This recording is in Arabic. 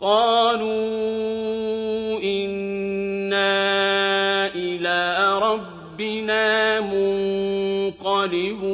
قَالُوا إِنَّا إِلَىٰ رَبِّنَا مُنقَلِبُونَ